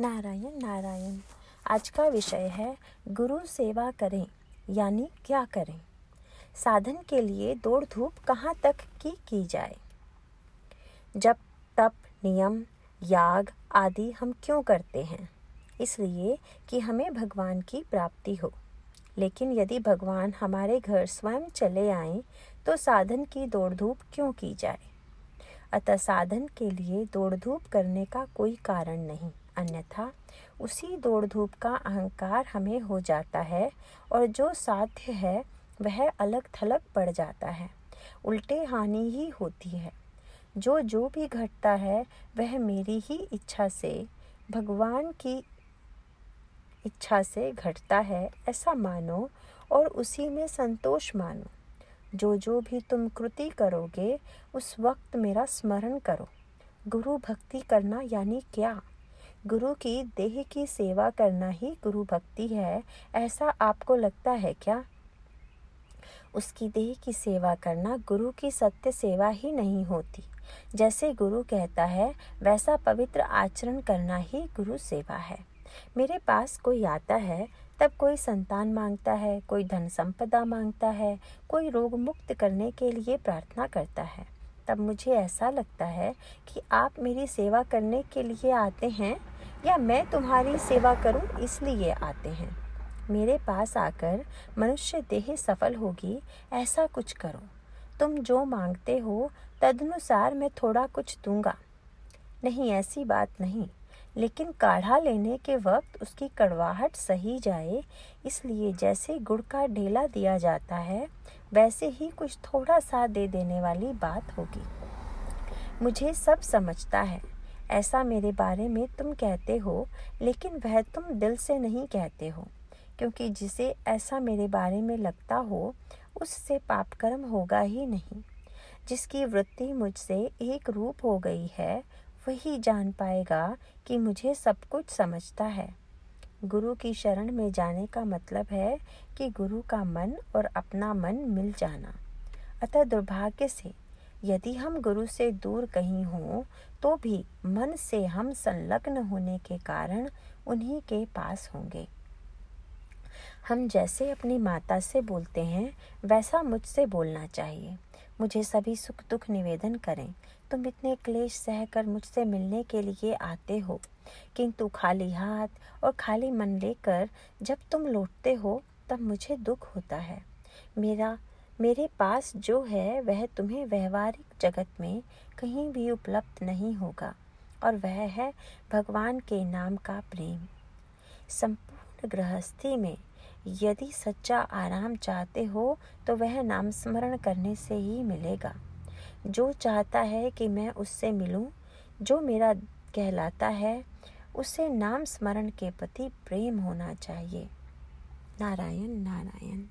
नारायण नारायण, आज का विषय है, गुरु सेवा करें, यानी क्या करें? साधन के लिए दौड़ धूप कहाँ तक की की जाए? जब तप, नियम, याग आदि हम क्यों करते हैं? इसलिए कि हमें भगवान की प्राप्ति हो। लेकिन यदि भगवान हमारे घर स्वयं चले आए तो साधन की दौड़ धूप क्यों की जाए? अतः साधन के लिए दौड़ धूप करने का कोई कारण नहीं। अन्यथा उसी दौड़ धूप का अहंकार हमें हो जाता है और जो साध्य है, वह अलग थलग पड़ जाता है। उल्टे हानि ही होती है। जो जो भी घटता है, वह मेरी ही इच्छा से, भगवान की इच्छा से घटता है, ऐसा मानो और उसी में संतोष मानो। जो जो भी तुम कृति करोगे, उस वक्त मेरा स्मरण करो। गुरु भक्ति करना यानी क्या? गुरु की देह की सेवा करना ही गुरु भक्ति है, ऐसा आपको लगता है क्या? उसकी देह की सेवा करना गुरु की सत्य सेवा ही नहीं होती। जैसे गुरु कहता है, वैसा पवित्र आचरण करना ही गुरु सेवा है। मेरे पास कोई आता है, तब कोई संतान माँगता है, कोई धन संपदा माँगता है, कोई रोग मुक्त करने के लिए प्रार्थना करता है। तब मुझे ऐसा लगता है कि आप मेरी सेवा करने के लिए आते हैं या मैं तुम्हारी सेवा करूँ इसलिए आते हैं। मेरे पास आकर मनुष्य देह सफल होगी, ऐसा कुछ करो। तुम जो मांगते हो, तदनुसार मैं थोड़ा कुछ दूँगा। नहीं, ऐसी बात नहीं, लेकिन काढ़ा लेने के वक्त उसकी कड़वाहट सही जाए, इसलिए जैसे गुड़ का ढेला दिया जाता है, वैसे ही कुछ थोड़ा सा दे देने वाली बात होगी। मुझे सब समझता है। ऐसा मेरे बारे में तुम कहते हो, लेकिन वह तुम दिल से नहीं कहते हो, क्योंकि जिसे ऐसा मेरे बारे में लगता हो, उससे पापकर्म होगा ही नहीं। जिसकी वृत्ति मुझसे एक रूप हो गई है, वही जान पाएगा कि मुझे सब कुछ समझता है। गुरु की शरण में जाने का मतलब है कि गुरु का मन और अपना मन मिल जाना। अतः दुर्भाग्य से यदि हम गुरु से दूर कहीं हों तो भी मन से हम संलग्न होने के कारण उन्हीं के पास होंगे। हम जैसे अपनी माता से बोलते हैं, वैसा मुझसे बोलना चाहिए। मुझे सभी सुख दुख निवेदन करें। तुम इतने क्लेश सहकर मुझसे मिलने के लिए आते हो। किंतु खाली हाथ और खाली मन लेकर जब तुम लौटते हो, तब मुझे दुख होता है। मेरा मेरे पास जो है वह तुम्हें व्यवहारिक जगत में कहीं भी उपलब्ध नहीं होगा और वह है भगवान के नाम का प्रेम। संपूर्ण गृहस्थी में यदि सच्चा आराम चाहते हो तो वह नाम स्मरण करने से ही मिलेगा। जो चाहता है कि मैं उससे मिलूं, जो मेरा कहलाता है उसे नाम स्मरण के प्रति प्रेम होना चाहिए। नारायण नारायण।